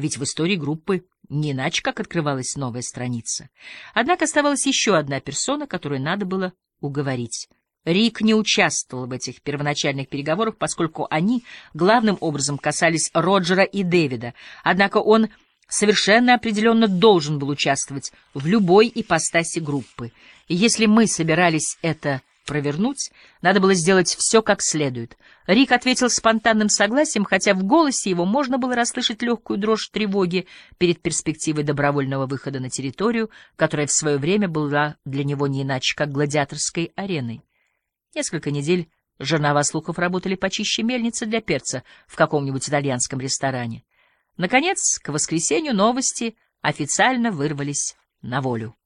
ведь в истории группы не иначе как открывалась новая страница. Однако оставалась еще одна персона, которую надо было уговорить. Рик не участвовал в этих первоначальных переговорах, поскольку они главным образом касались Роджера и Дэвида, однако он совершенно определенно должен был участвовать в любой ипостаси группы. И если мы собирались это провернуть, надо было сделать все как следует. Рик ответил спонтанным согласием, хотя в голосе его можно было расслышать легкую дрожь тревоги перед перспективой добровольного выхода на территорию, которая в свое время была для него не иначе, как гладиаторской ареной. Несколько недель жернова слухов работали почище мельницы для перца в каком-нибудь итальянском ресторане. Наконец, к воскресенью новости официально вырвались на волю.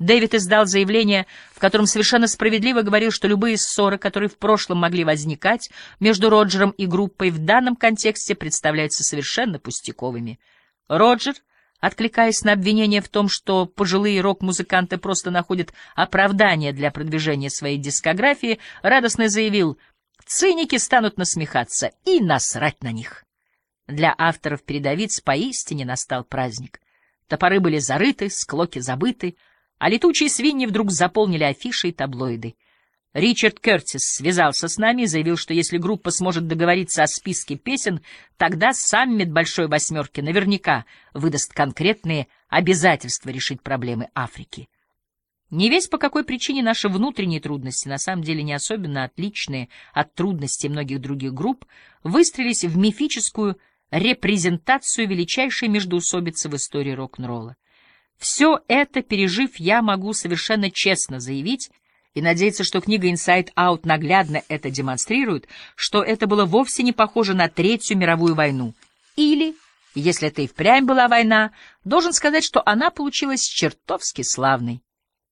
Дэвид издал заявление, в котором совершенно справедливо говорил, что любые ссоры, которые в прошлом могли возникать между Роджером и группой, в данном контексте представляются совершенно пустяковыми. Роджер, откликаясь на обвинение в том, что пожилые рок-музыканты просто находят оправдание для продвижения своей дискографии, радостно заявил «Циники станут насмехаться, и насрать на них». Для авторов передовиц поистине настал праздник. Топоры были зарыты, склоки забыты, а летучие свиньи вдруг заполнили афиши и таблоиды. Ричард Кертис связался с нами и заявил, что если группа сможет договориться о списке песен, тогда саммит Большой Восьмерки наверняка выдаст конкретные обязательства решить проблемы Африки. Не весь по какой причине наши внутренние трудности, на самом деле не особенно отличные от трудностей многих других групп, выстрелились в мифическую репрезентацию величайшей междоусобицы в истории рок-н-ролла. Все это, пережив, я могу совершенно честно заявить и надеяться, что книга Inside Out наглядно это демонстрирует, что это было вовсе не похоже на Третью мировую войну. Или, если это и впрямь была война, должен сказать, что она получилась чертовски славной.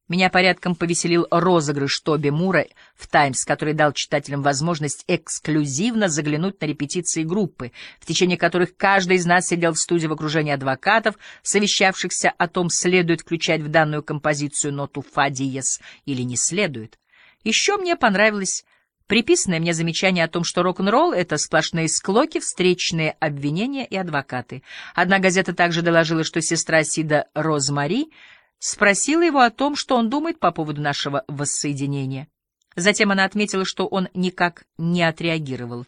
Меня порядком повеселил розыгрыш Тоби Мура в «Таймс», который дал читателям возможность эксклюзивно заглянуть на репетиции группы, в течение которых каждый из нас сидел в студии в окружении адвокатов, совещавшихся о том, следует включать в данную композицию ноту «фа диез» или не следует. Еще мне понравилось приписанное мне замечание о том, что рок-н-ролл — это сплошные склоки, встречные обвинения и адвокаты. Одна газета также доложила, что сестра Сида Розмари — спросила его о том, что он думает по поводу нашего воссоединения. Затем она отметила, что он никак не отреагировал.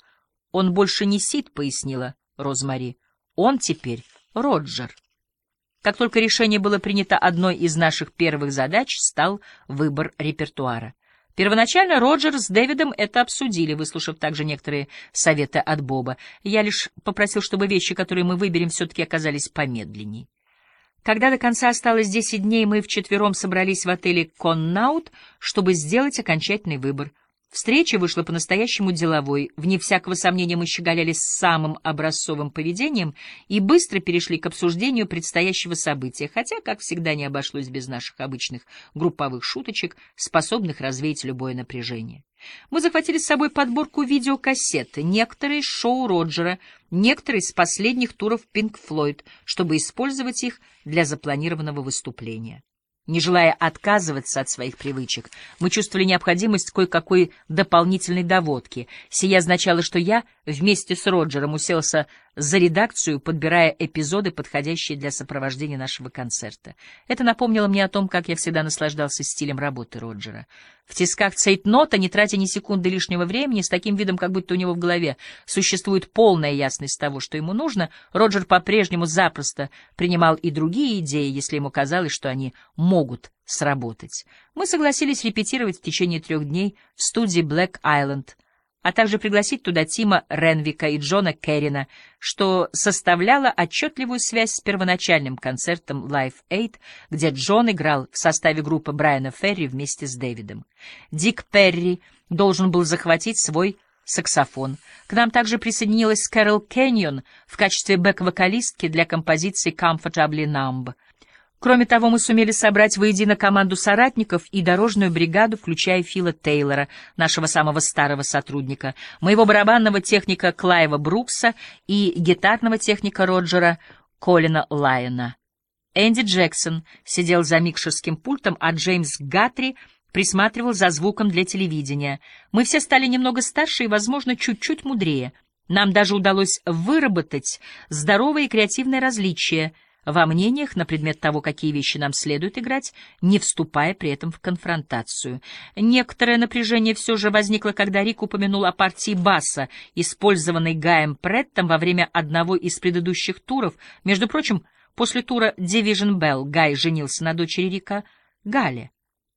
«Он больше не Сид», — пояснила Розмари. «Он теперь Роджер». Как только решение было принято, одной из наших первых задач стал выбор репертуара. Первоначально Роджер с Дэвидом это обсудили, выслушав также некоторые советы от Боба. Я лишь попросил, чтобы вещи, которые мы выберем, все-таки оказались помедленнее. Когда до конца осталось десять дней, мы вчетвером собрались в отеле «Коннаут», чтобы сделать окончательный выбор. Встреча вышла по-настоящему деловой. Вне всякого сомнения мы щеголяли с самым образцовым поведением и быстро перешли к обсуждению предстоящего события, хотя, как всегда, не обошлось без наших обычных групповых шуточек, способных развеять любое напряжение. Мы захватили с собой подборку видеокассет, некоторые шоу Роджера, некоторые из последних туров Pink Floyd, чтобы использовать их для запланированного выступления. Не желая отказываться от своих привычек, мы чувствовали необходимость кое-какой дополнительной доводки. Сия означало, что я вместе с Роджером уселся за редакцию, подбирая эпизоды, подходящие для сопровождения нашего концерта. Это напомнило мне о том, как я всегда наслаждался стилем работы Роджера. В тисках цейтнота, не тратя ни секунды лишнего времени, с таким видом, как будто у него в голове существует полная ясность того, что ему нужно, Роджер по-прежнему запросто принимал и другие идеи, если ему казалось, что они могут сработать. Мы согласились репетировать в течение трех дней в студии Black Island — а также пригласить туда Тима Ренвика и Джона Керрина, что составляло отчетливую связь с первоначальным концертом Live Aid, где Джон играл в составе группы Брайана Ферри вместе с Дэвидом. Дик Перри должен был захватить свой саксофон. К нам также присоединилась Кэрол Кэньон в качестве бэк-вокалистки для композиции «Comfortably Numb». Кроме того, мы сумели собрать воедино команду соратников и дорожную бригаду, включая Фила Тейлора, нашего самого старого сотрудника, моего барабанного техника Клайва Брукса и гитарного техника Роджера Колина Лайона. Энди Джексон сидел за микшерским пультом, а Джеймс Гатри присматривал за звуком для телевидения. Мы все стали немного старше и, возможно, чуть-чуть мудрее — Нам даже удалось выработать здоровое и креативное различие во мнениях на предмет того, какие вещи нам следует играть, не вступая при этом в конфронтацию. Некоторое напряжение все же возникло, когда Рик упомянул о партии баса, использованной Гаем Преттом во время одного из предыдущих туров. Между прочим, после тура Division Bell Гай женился на дочери Рика Гале.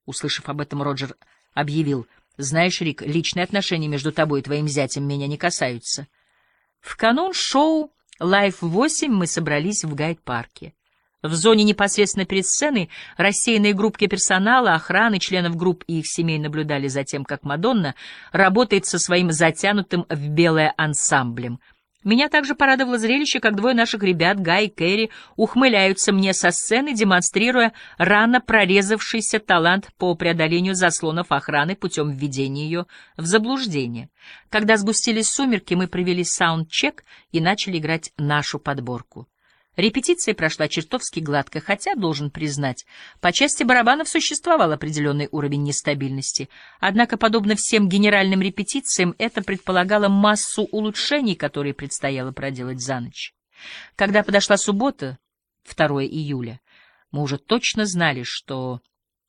Услышав об этом, Роджер объявил, «Знаешь, Рик, личные отношения между тобой и твоим зятем меня не касаются». В канун шоу Life 8 мы собрались в гайд-парке. В зоне непосредственно перед сценой рассеянные группки персонала, охраны, членов групп и их семей наблюдали за тем, как Мадонна работает со своим затянутым в белое ансамблем — меня также порадовало зрелище, как двое наших ребят, Гай и Кэрри, ухмыляются мне со сцены, демонстрируя рано прорезавшийся талант по преодолению заслонов охраны путем введения ее в заблуждение. Когда сгустились сумерки, мы провели саундчек и начали играть нашу подборку. Репетиция прошла чертовски гладко, хотя, должен признать, по части барабанов существовал определенный уровень нестабильности. Однако, подобно всем генеральным репетициям, это предполагало массу улучшений, которые предстояло проделать за ночь. Когда подошла суббота, 2 июля, мы уже точно знали, что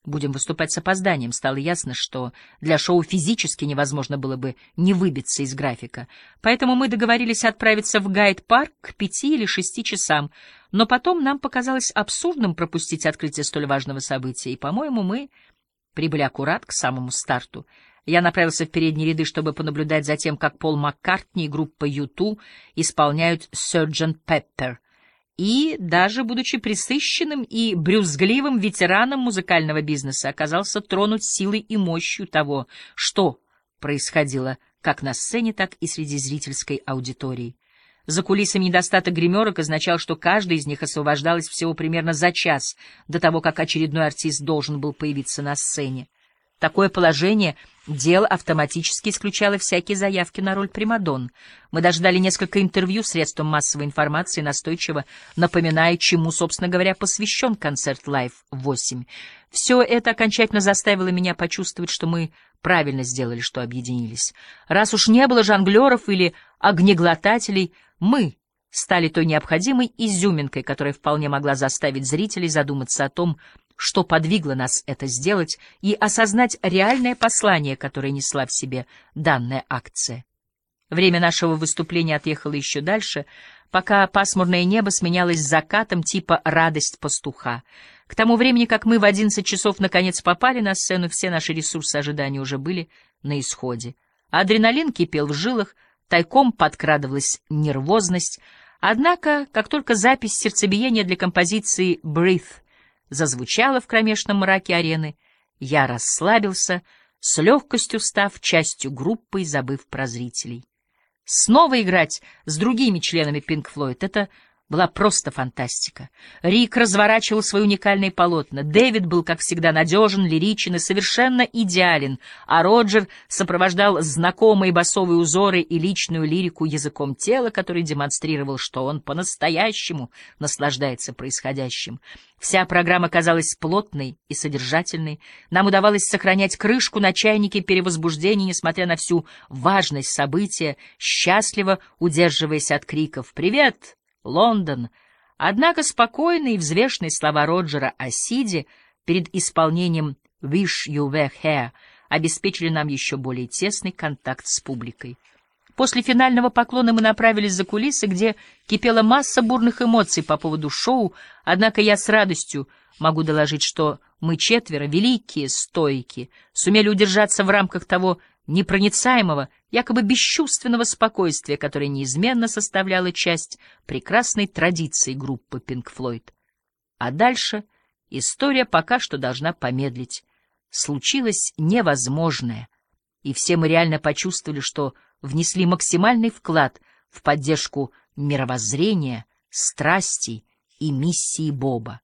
Будем выступать с опозданием. Стало ясно, что для шоу физически невозможно было бы не выбиться из графика. Поэтому мы договорились отправиться в гайд-парк к пяти или шести часам. Но потом нам показалось абсурдным пропустить открытие столь важного события, и, по-моему, мы прибыли аккурат к самому старту. Я направился в передние ряды, чтобы понаблюдать за тем, как Пол Маккартни и группа Юту исполняют «Sgt. Pepper», и, даже будучи присыщенным и брюзгливым ветераном музыкального бизнеса, оказался тронут силой и мощью того, что происходило как на сцене, так и среди зрительской аудитории. За кулисами недостаток гримерок означал, что каждый из них освобождалась всего примерно за час до того, как очередной артист должен был появиться на сцене. Такое положение дел автоматически исключало всякие заявки на роль Примадон. Мы даже дали несколько интервью средствам массовой информации, настойчиво напоминая, чему, собственно говоря, посвящен концерт Live 8. Все это окончательно заставило меня почувствовать, что мы правильно сделали, что объединились. Раз уж не было жонглеров или огнеглотателей, мы стали той необходимой изюминкой, которая вполне могла заставить зрителей задуматься о том, что подвигло нас это сделать, и осознать реальное послание, которое несла в себе данная акция. Время нашего выступления отъехало еще дальше, пока пасмурное небо сменялось закатом типа «радость пастуха». К тому времени, как мы в одиннадцать часов наконец попали на сцену, все наши ресурсы ожидания уже были на исходе. Адреналин кипел в жилах, тайком подкрадывалась нервозность, однако, как только запись сердцебиения для композиции «Breathe» зазвучало в кромешном мраке арены, я расслабился, с легкостью став частью группы и забыв про зрителей. Снова играть с другими членами Pink Floyd — это была просто фантастика. Рик разворачивал свои уникальные полотна. Дэвид был, как всегда, надежен, лиричен и совершенно идеален, а Роджер сопровождал знакомые басовые узоры и личную лирику языком тела, который демонстрировал, что он по-настоящему наслаждается происходящим. Вся программа казалась плотной и содержательной. Нам удавалось сохранять крышку на чайнике перевозбуждения, несмотря на всю важность события, счастливо удерживаясь от криков «Привет!» Лондон. Однако спокойные и взвешенные слова Роджера о Сиде перед исполнением «Wish You Were Here» обеспечили нам еще более тесный контакт с публикой. После финального поклона мы направились за кулисы, где кипела масса бурных эмоций по поводу шоу, однако я с радостью могу доложить, что мы четверо, великие стойки, сумели удержаться в рамках того непроницаемого, якобы бесчувственного спокойствия, которое неизменно составляло часть прекрасной традиции группы Pink Floyd. А дальше история пока что должна помедлить. Случилось невозможное, и все мы реально почувствовали, что внесли максимальный вклад в поддержку мировоззрения, страстей и миссии Боба.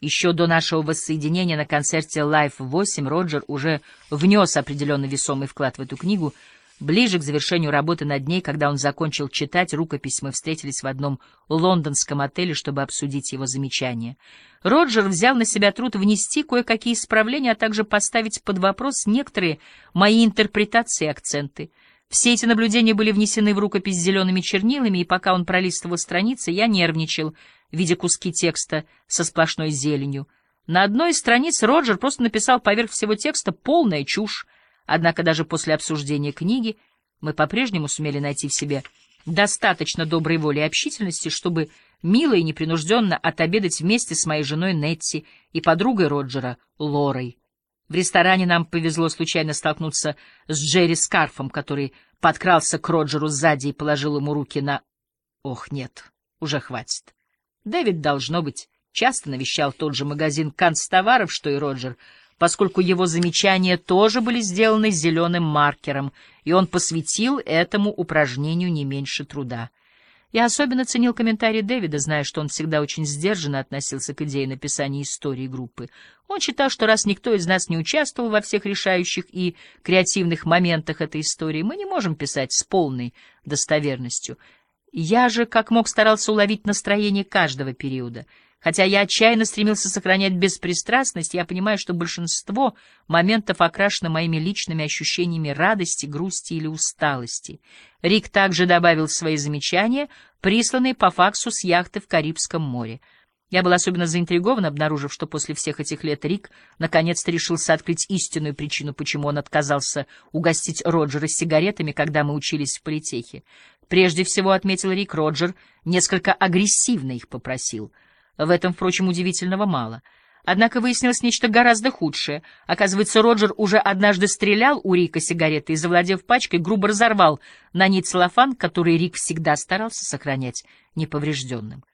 Еще до нашего воссоединения на концерте Live 8 Роджер уже внес определенно весомый вклад в эту книгу. Ближе к завершению работы над ней, когда он закончил читать рукопись, мы встретились в одном лондонском отеле, чтобы обсудить его замечания. Роджер взял на себя труд внести кое-какие исправления, а также поставить под вопрос некоторые мои интерпретации и акценты. Все эти наблюдения были внесены в рукопись зелеными чернилами, и пока он пролистывал страницы, я нервничал, видя куски текста со сплошной зеленью. На одной из страниц Роджер просто написал поверх всего текста полная чушь, однако даже после обсуждения книги мы по-прежнему сумели найти в себе достаточно доброй воли и общительности, чтобы мило и непринужденно отобедать вместе с моей женой Нетти и подругой Роджера, Лорой. В ресторане нам повезло случайно столкнуться с Джерри Скарфом, который подкрался к Роджеру сзади и положил ему руки на... Ох, нет, уже хватит. Дэвид, должно быть, часто навещал тот же магазин канцтоваров, что и Роджер, поскольку его замечания тоже были сделаны зеленым маркером, и он посвятил этому упражнению не меньше труда. Я особенно ценил комментарии Дэвида, зная, что он всегда очень сдержанно относился к идее написания истории группы. Он считал, что раз никто из нас не участвовал во всех решающих и креативных моментах этой истории, мы не можем писать с полной достоверностью. Я же, как мог, старался уловить настроение каждого периода — Хотя я отчаянно стремился сохранять беспристрастность, я понимаю, что большинство моментов окрашено моими личными ощущениями радости, грусти или усталости. Рик также добавил свои замечания, присланные по факсу с яхты в Карибском море. Я был особенно заинтригован, обнаружив, что после всех этих лет Рик наконец-то решился открыть истинную причину, почему он отказался угостить Роджера сигаретами, когда мы учились в политехе. Прежде всего, отметил Рик, Роджер несколько агрессивно их попросил — в этом, впрочем, удивительного мало. Однако выяснилось нечто гораздо худшее. Оказывается, Роджер уже однажды стрелял у Рика сигареты и, завладев пачкой, грубо разорвал на ней целлофан, который Рик всегда старался сохранять неповрежденным.